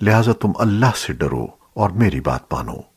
لہٰذا تم اللہ سے ڈرو اور میری بات مانو۔